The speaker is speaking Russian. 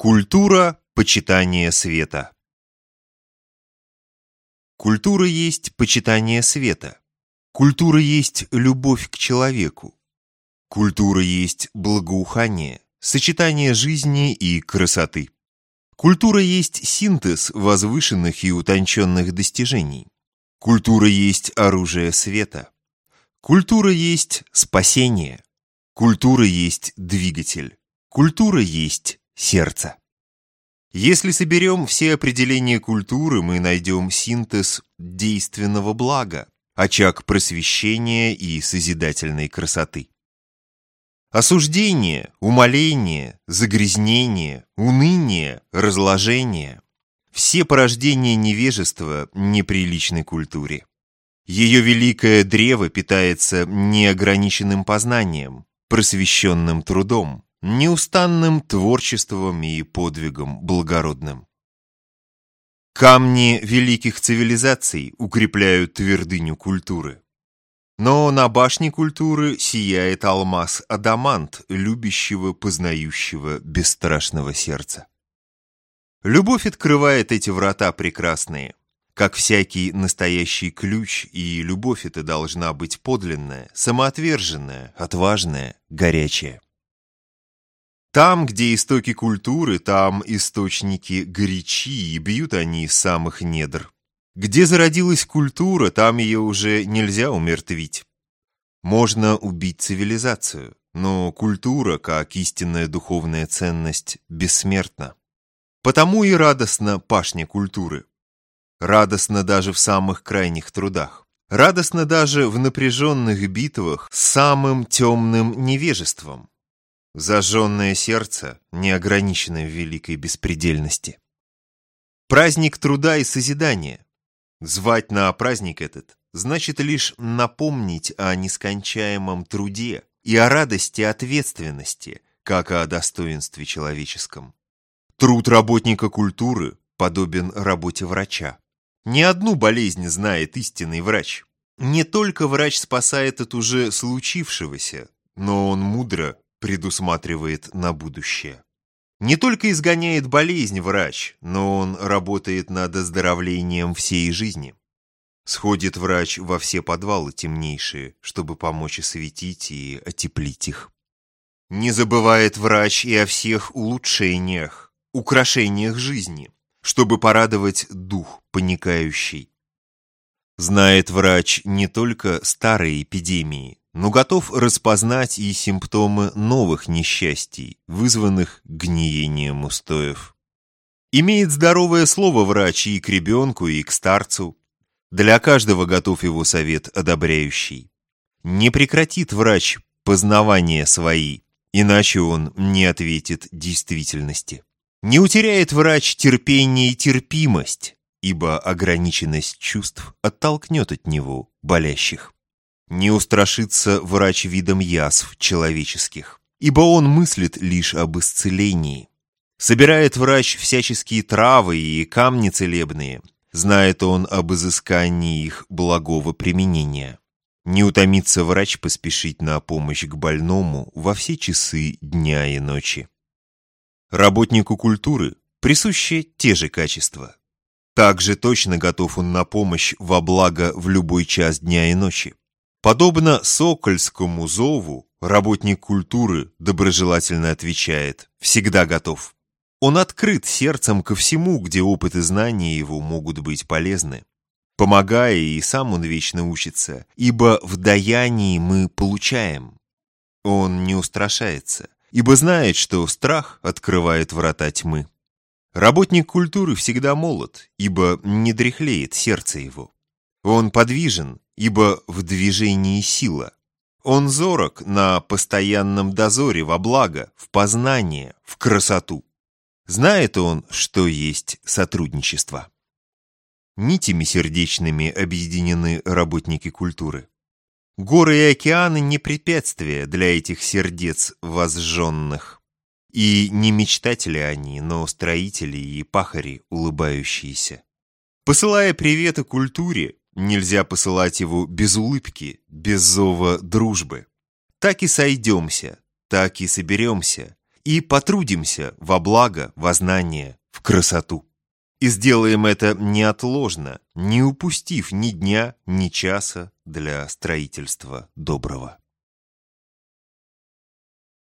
Культура почитания света Культура есть почитание света. Культура есть любовь к человеку. Культура есть благоухание, сочетание жизни и красоты. Культура есть синтез возвышенных и утонченных достижений. Культура есть оружие света. Культура есть спасение. Культура есть двигатель. Культура есть сердце. Если соберем все определения культуры, мы найдем синтез действенного блага, очаг просвещения и созидательной красоты. Осуждение, умоление, загрязнение, уныние, разложение – все порождения невежества неприличной культуре. Ее великое древо питается неограниченным познанием, просвещенным трудом, неустанным творчеством и подвигом благородным. Камни великих цивилизаций укрепляют твердыню культуры. Но на башне культуры сияет алмаз-адамант, любящего, познающего, бесстрашного сердца. Любовь открывает эти врата прекрасные. Как всякий настоящий ключ, и любовь эта должна быть подлинная, самоотверженная, отважная, горячая. Там, где истоки культуры, там источники горячи, и бьют они из самых недр. Где зародилась культура, там ее уже нельзя умертвить. Можно убить цивилизацию, но культура, как истинная духовная ценность, бессмертна. Потому и радостна пашня культуры. Радостно даже в самых крайних трудах. Радостно даже в напряженных битвах с самым темным невежеством. Зажженное сердце не ограничено в великой беспредельности. Праздник труда и созидания. Звать на праздник этот значит лишь напомнить о нескончаемом труде и о радости ответственности, как о достоинстве человеческом. Труд работника культуры подобен работе врача. Не одну болезнь знает истинный врач. Не только врач спасает от уже случившегося, но он мудро предусматривает на будущее. Не только изгоняет болезнь врач, но он работает над оздоровлением всей жизни. Сходит врач во все подвалы темнейшие, чтобы помочь осветить и отеплить их. Не забывает врач и о всех улучшениях, украшениях жизни, чтобы порадовать дух паникающий. Знает врач не только старые эпидемии, но готов распознать и симптомы новых несчастий, вызванных гниением устоев. Имеет здоровое слово врач и к ребенку, и к старцу. Для каждого готов его совет одобряющий. Не прекратит врач познавания свои, иначе он не ответит действительности. Не утеряет врач терпение и терпимость, ибо ограниченность чувств оттолкнет от него болящих. Не устрашится врач видом язв человеческих, ибо он мыслит лишь об исцелении. Собирает врач всяческие травы и камни целебные, знает он об изыскании их благого применения. Не утомится врач поспешить на помощь к больному во все часы дня и ночи. Работнику культуры присущи те же качества. Также точно готов он на помощь во благо в любой час дня и ночи. Подобно сокольскому зову, работник культуры доброжелательно отвечает «всегда готов». Он открыт сердцем ко всему, где опыт и знания его могут быть полезны. Помогая, и сам он вечно учится, ибо в даянии мы получаем. Он не устрашается, ибо знает, что страх открывает врата тьмы. Работник культуры всегда молод, ибо не дряхлеет сердце его. Он подвижен, ибо в движении сила. Он зорок на постоянном дозоре во благо, в познание, в красоту. Знает он, что есть сотрудничество. Нитями сердечными объединены работники культуры. Горы и океаны не препятствия для этих сердец возжженных. И не мечтатели они, но строители и пахари, улыбающиеся. Посылая приветы культуре, нельзя посылать его без улыбки, без зова дружбы. Так и сойдемся, так и соберемся, и потрудимся во благо, во знание, в красоту. И сделаем это неотложно, не упустив ни дня, ни часа для строительства доброго.